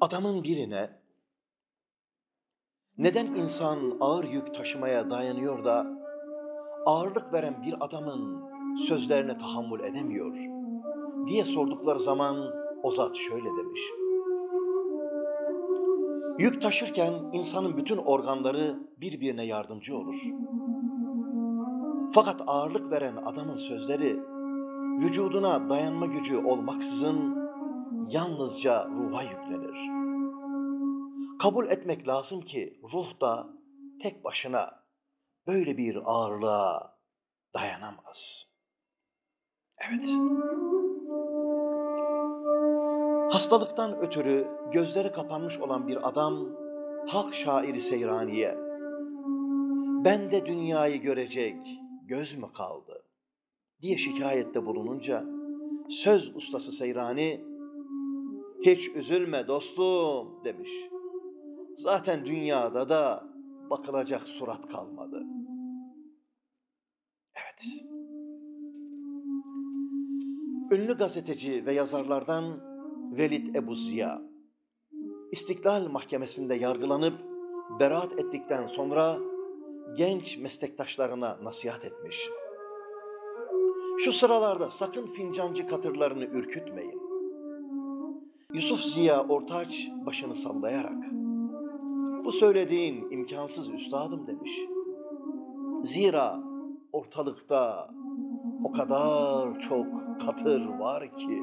Adamın birine neden insan ağır yük taşımaya dayanıyor da ağırlık veren bir adamın sözlerine tahammül edemiyor diye sordukları zaman o zat şöyle demiş. Yük taşırken insanın bütün organları birbirine yardımcı olur. Fakat ağırlık veren adamın sözleri vücuduna dayanma gücü olmaksızın yalnızca ruha yüklenir. Kabul etmek lazım ki ruh da tek başına böyle bir ağırlığa dayanamaz. Evet. Hastalıktan ötürü gözleri kapanmış olan bir adam halk şairi Seyrani'ye ben de dünyayı görecek göz mü kaldı diye şikayette bulununca söz ustası Seyrani hiç üzülme dostum demiş. Zaten dünyada da bakılacak surat kalmadı. Evet. Ünlü gazeteci ve yazarlardan Velid Ebu Ziya, İstiklal Mahkemesi'nde yargılanıp beraat ettikten sonra genç meslektaşlarına nasihat etmiş. Şu sıralarda sakın fincancı katırlarını ürkütmeyin. Yusuf Ziya Ortaç başını sallayarak, bu söylediğin imkansız üstadım demiş. Zira ortalıkta o kadar çok katır var ki